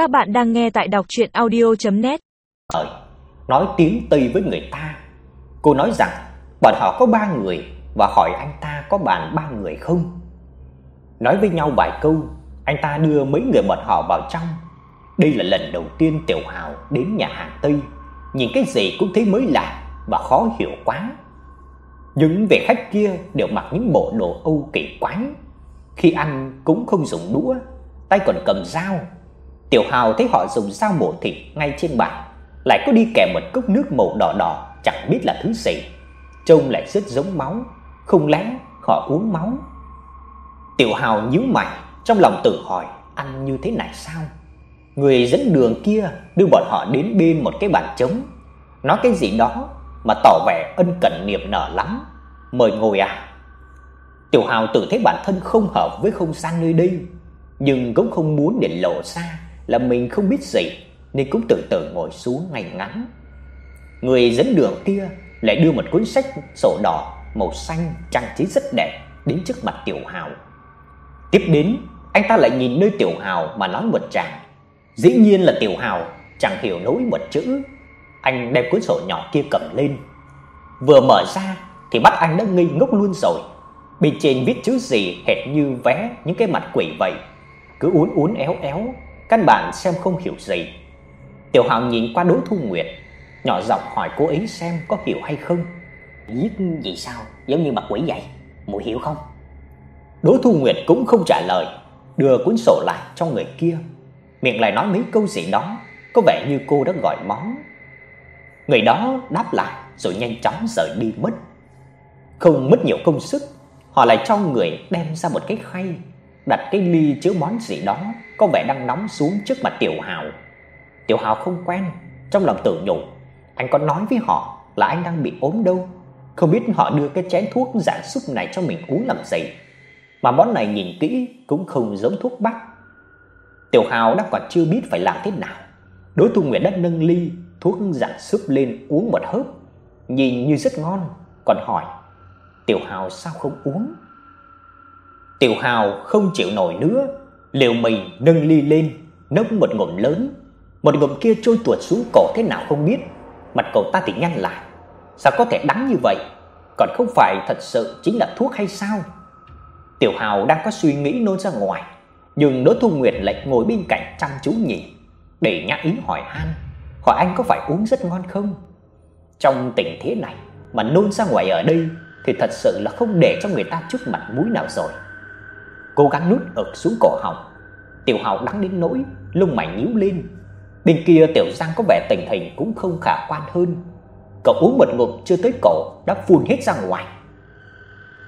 Các bạn đang nghe tại đọc audio net nói tiếng Tây với người ta. Cô nói rằng bọn họ có ba người và hỏi anh ta có bàn ba người không. Nói với nhau vài câu, anh ta đưa mấy người bọn họ vào trong. Đây là lần đầu tiên Tiểu Hào đến nhà hàng Tây, nhìn cái gì cũng thấy mới lạ và khó hiểu quá. Những vị khách kia đều mặc những bộ đồ Âu kỳ quái, khi ăn cũng không dùng đũa, tay còn cầm dao. Tiểu Hào thấy họ dùng dao mổ thịt ngay trên bàn, lại có đi kèm một cốc nước màu đỏ đỏ, chẳng biết là thứ gì. Trông lại rất giống máu, không lẽ họ uống máu? Tiểu Hào nhíu mày, trong lòng tự hỏi ăn như thế này sao? Người dẫn đường kia đưa bọn họ đến bên một cái bàn trống, nói cái gì đó mà tỏ vẻ ân cần niềm nở lắm. "Mời ngồi à?" Tiểu Hào tự thấy bản thân không hợp với không gian nơi đây, nhưng cũng không muốn để lộ ra là mình không biết gì, nên cũng từ từ ngồi xuống ngay ngắn. Người dẫn đường kia lại đưa một cuốn sách sổ đỏ màu xanh trang trí rất đẹp đến trước mặt Tiểu Hào. Tiếp đến, anh ta lại nhìn nơi Tiểu Hào mà nói một tràng. Dĩ nhiên là Tiểu Hào chẳng hiểu nổi một chữ. Anh đem cuốn sổ nhỏ kia cầm lên. Vừa mở ra thì mắt anh đã ngây ngốc luôn rồi. Bên trên viết chữ gì hệt như vẽ những cái mặt quỷ vậy, cứ uốn uốn éo éo, căn bản xem không hiểu gì. Tiểu Hạo nhìn qua Đỗ Thu Nguyệt, nhỏ giọng hỏi cô ấy xem có hiểu hay không. Viết gì sao, giống như mặt quỷ vậy, muội hiểu không? Đỗ Thu Nguyệt cũng không trả lời, đưa cuốn sổ lại cho người kia, miệng lại nói mấy câu gì đó, có vẻ như cô đã gọi món. Người đó đáp lại rồi nhanh chóng rời đi mất. Không mất nhiều công sức, họ lại cho người đem ra một cái khay, đặt cái ly chứa món gì đó có vẻ đang nóng xuống trước mặt Tiểu Hào. Tiểu Hào không quen, trong lòng tự nhủ, anh có nói với họ là anh đang bị ốm đâu, không biết họ đưa cái chén thuốc giảm súp này cho mình uống làm gì. Mà món này nhìn kỹ cũng không giống thuốc bắc. Tiểu Hào đã còn chưa biết phải làm thế nào. Đối Thu Nguyệt đã nâng ly thuốc giảm súp lên uống một hớp, nhìn như rất ngon, còn hỏi: "Tiểu Hào sao không uống?" Tiểu Hào không chịu nổi nữa, liều mình nâng ly lên, nốc một ngụm lớn, một ngụm kia trôi tuột xuống cổ thế nào không biết. Mặt cậu ta thì nhăn lại, sao có thể đắng như vậy? Còn không phải thật sự chính là thuốc hay sao? Tiểu Hào đang có suy nghĩ nôn ra ngoài, nhưng Đỗ Thu Nguyệt lại ngồi bên cạnh chăm chú nhìn, để nhã ý hỏi han, hỏi anh có phải uống rất ngon không? Trong tình thế này mà nôn ra ngoài ở đây thì thật sự là không để cho người ta chút mặt mũi nào rồi. Cố gắng nuốt ực xuống cổ họng. Tiểu Hào đắng đến nỗi lông mày nhíu lên. Bên kia Tiểu Giang có vẻ tình hình cũng không khả quan hơn. Cậu uống một ngụm chưa tới cổ đã phun hết ra ngoài.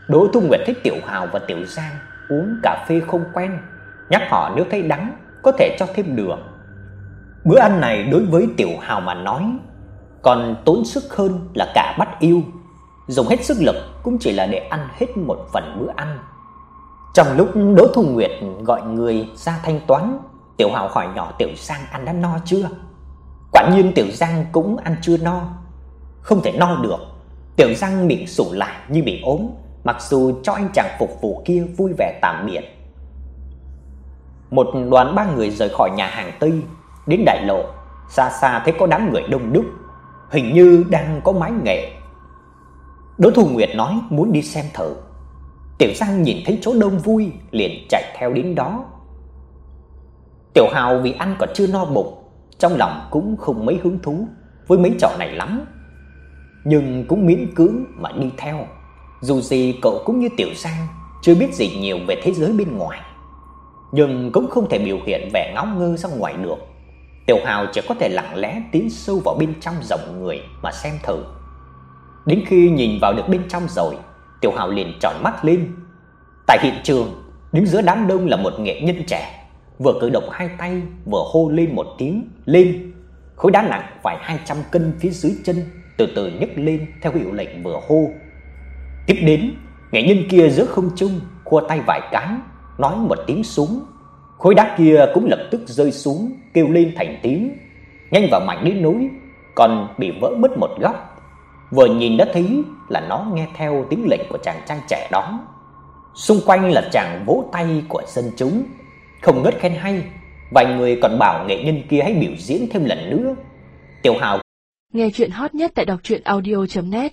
Đỗ Thu Nguyệt thấy Tiểu Hào và Tiểu Giang uống cà phê không quen, nhắc họ nếu thấy đắng có thể cho thêm đường. Bữa ăn này đối với Tiểu Hào mà nói còn tốn sức hơn là cả bắt yêu. Dùng hết sức lực cũng chỉ là để ăn hết một phần bữa ăn. Trong lúc Đỗ Thu Nguyệt gọi người ra thanh toán, Tiểu Hạo hỏi nhỏ Tiểu Giang ăn đã no chưa. Quả nhiên Tiểu Giang cũng ăn chưa no. Không thể no được. Tiểu Giang miệng sủ lại như bị ốm, mặc dù cho anh chàng phục vụ kia vui vẻ tạm biệt. Một đoàn ba người rời khỏi nhà hàng Tây, đến đại lộ, xa xa thấy có đám người đông đúc, hình như đang có mái nghệ. Đỗ Thu Nguyệt nói muốn đi xem thử. Tiểu Giang nhìn thấy chỗ đông vui, liền chạy theo đến đó. Tiểu Hào vì ăn còn chưa no bụng, trong lòng cũng không mấy hứng thú với mấy trò này lắm, nhưng cũng miễn cưỡng mà đi theo. Dù gì cậu cũng như Tiểu Giang, chưa biết gì nhiều về thế giới bên ngoài, nhưng cũng không thể biểu hiện vẻ ngáo ngơ ra ngoài được. Tiểu Hào chỉ có thể lặng lẽ tiến sâu vào bên trong dòng người mà xem thử. Đến khi nhìn vào được bên trong rồi, Tiểu Hạo liền tròn mắt lên. Tại hiện trường, đứng giữa đám đông là một nghệ nhân trẻ, vừa cử động hai tay, vừa hô lên một tiếng, "Lên!" Khối đá nặng phải 200 cân phía dưới chân từ từ nhấc lên theo hiệu lệnh vừa hô. Tiếp đến, nghệ nhân kia giữa không trung khua tay vài cái, nói một tiếng xuống. Khối đá kia cũng lập tức rơi xuống, kêu lên thành tiếng, nhanh và mạnh đến nỗi còn bị vỡ mất một góc. Vừa nhìn đã thấy là nó nghe theo tiếng lệnh của chàng trai trẻ đó. Xung quanh là chàng vỗ tay của dân chúng, không ngớt khen hay. Vài người còn bảo nghệ nhân kia hãy biểu diễn thêm lần nữa. Tiểu Hào Nghe chuyện hot nhất tại đọc truyện audio net